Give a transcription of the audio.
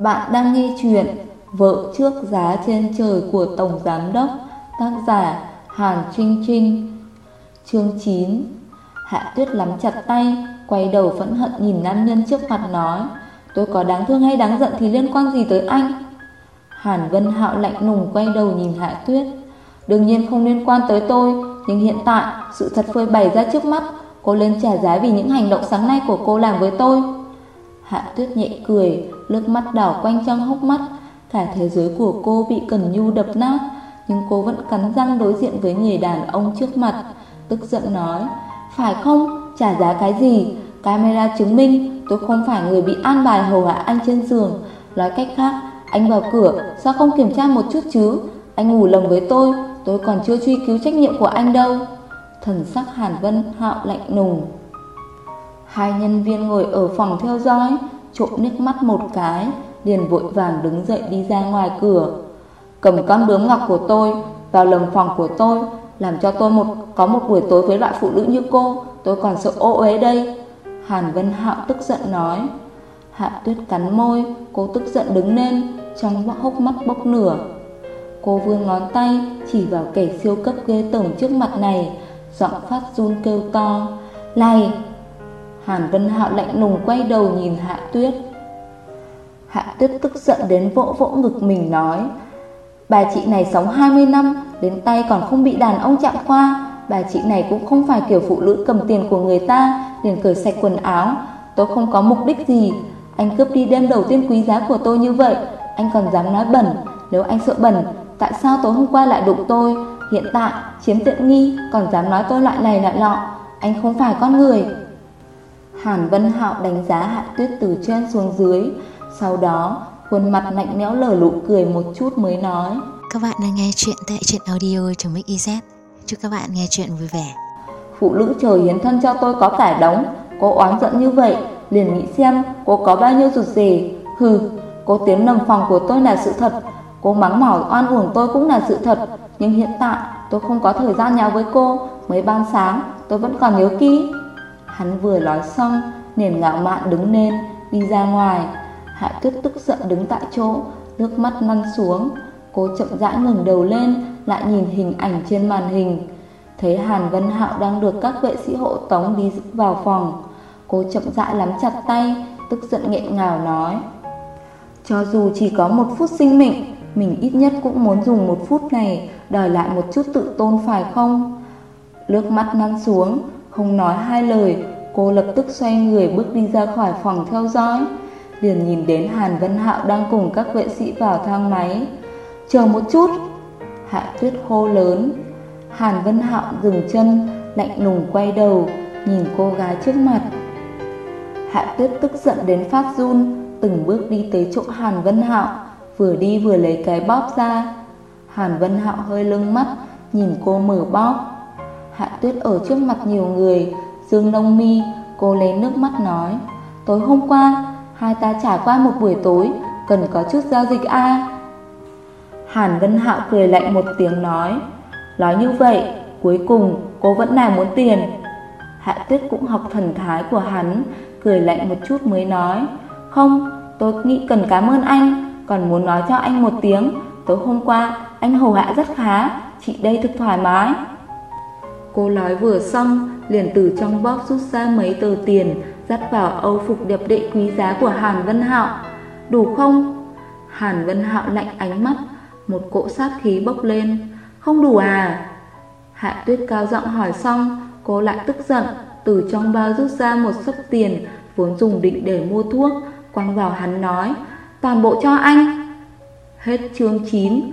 Bạn đang nghe chuyện Vợ trước giá trên trời của Tổng Giám Đốc, Tác giả Hàn Trinh Trinh. Chương 9 Hạ Tuyết nắm chặt tay, Quay đầu phẫn hận nhìn nam nhân trước mặt nói, Tôi có đáng thương hay đáng giận thì liên quan gì tới anh? Hàn Vân Hạo lạnh lùng quay đầu nhìn Hạ Tuyết, Đương nhiên không liên quan tới tôi, Nhưng hiện tại sự thật phơi bày ra trước mắt, Cô lên trả giá vì những hành động sáng nay của cô làm với tôi. Hạ Tuyết nhẹ cười Nước mắt đảo quanh trong hốc mắt. Cả thế giới của cô bị Cần Nhu đập nát, Nhưng cô vẫn cắn răng đối diện với người đàn ông trước mặt, Tức giận nói, Phải không? Trả giá cái gì? Camera chứng minh tôi không phải người bị an bài hầu hạ anh trên giường. Nói cách khác, Anh vào cửa, sao không kiểm tra một chút chứ? Anh ngủ lầm với tôi Tôi còn chưa truy cứu trách nhiệm của anh đâu. Thần sắc Hàn Vân Hạo lạnh nùng Hai nhân viên ngồi ở phòng theo dõi Trộm nước mắt một cái, liền vội vàng đứng dậy đi ra ngoài cửa. Cầm con bướm ngọc của tôi Vào lồng phòng của tôi, Làm cho tôi một, có một buổi tối với loại phụ nữ như cô, Tôi còn sợ ô uế đây. Hàn Vân Hạo tức giận nói. Hạ tuyết cắn môi, Cô tức giận đứng lên, Trong hốc mắt bốc lửa. Cô vươn ngón tay chỉ vào kẻ siêu cấp ghê tởm trước mặt này, Giọng phát run kêu to. Này Hàn Vân Hạo lạnh lùng quay đầu nhìn Hạ Tuyết. Hạ Tuyết tức giận đến vỗ vỗ ngực mình nói, Bà chị này sống 20 năm, Đến tay còn không bị đàn ông chạm qua. Bà chị này cũng không phải kiểu phụ nữ cầm tiền của người ta, liền cởi sạch quần áo. Tôi không có mục đích gì. Anh cướp đi đêm đầu tiên quý giá của tôi như vậy. Anh còn dám nói bẩn. Nếu anh sợ bẩn, Tại sao tối hôm qua lại đụng tôi? Hiện tại, chiếm tiện nghi, Còn dám nói tôi loại này loại lọ. Anh không phải con người. Hàn Vân Hạo đánh giá Hạ Tuyết từ trên xuống dưới. Sau đó khuôn mặt lạnh lẽo lở lụ cười một chút mới nói. Các bạn đang nghe chuyện tại truyện audio.mix.iz Chúc các bạn nghe chuyện vui vẻ. Phụ nữ trời hiến thân cho tôi có cả đống. Cô oán giận như vậy Liền nghĩ xem cô có bao nhiêu rụt rề Hừ, cô tiến nằm phòng của tôi là sự thật. Cô mắng mỏ oan uổng tôi cũng là sự thật. Nhưng hiện tại tôi không có thời gian nháo với cô. Mới ban sáng tôi vẫn còn nhớ kỹ Hắn vừa nói xong Liền ngạo mạn đứng lên, Đi ra ngoài. Hạ tuyết tức giận đứng tại chỗ, Nước mắt lăn xuống. Cô chậm rãi ngừng đầu lên, Lại nhìn hình ảnh trên màn hình. Thấy Hàn Vân Hạo đang được các vệ sĩ hộ tống đi vào phòng. Cô chậm rãi nắm chặt tay, Tức giận nghẹn ngào nói. Cho dù chỉ có một phút sinh mệnh, Mình ít nhất cũng muốn dùng một phút này Đòi lại một chút tự tôn phải không? Nước mắt lăn xuống không nói hai lời, Cô lập tức xoay người bước đi ra khỏi phòng theo dõi. Liền nhìn đến Hàn Vân Hạo đang cùng các vệ sĩ vào thang máy. Chờ một chút. Hạ tuyết hô lớn. Hàn Vân Hạo dừng chân, Lạnh lùng quay đầu, Nhìn cô gái trước mặt. Hạ tuyết tức giận đến phát run, Từng bước đi tới chỗ Hàn Vân Hạo, Vừa đi vừa lấy cái bóp ra. Hàn Vân Hạo hơi lưng mắt, Nhìn cô mở bóp tuyết ở trước mặt nhiều người. Dương nông mi, Cô lấy nước mắt nói, Tối hôm qua, Hai ta trải qua một buổi tối, Cần có chút giao dịch a. Hàn Vân Hạo cười lạnh một tiếng nói Nói như vậy, Cuối cùng cô vẫn là muốn tiền. Hạ tuyết cũng học thần thái của hắn, Cười lạnh một chút mới nói, Không, tôi nghĩ cần cảm ơn anh, Còn muốn nói cho anh một tiếng, Tối hôm qua anh hầu hạ rất khá, Chị đây thực thoải mái. Cô nói vừa xong liền từ trong bóp rút ra mấy tờ tiền dắt vào âu phục đẹp đẽ quý giá của Hàn Vân Hạo. Đủ không? Hàn Vân Hạo lạnh ánh mắt, một cỗ sát khí bốc lên. Không đủ à? Hạ tuyết cao giọng hỏi xong, cô lại tức giận, từ trong bao rút ra một sấp tiền vốn dùng định để mua thuốc, quăng vào hắn nói, toàn bộ cho anh. Hết chương 9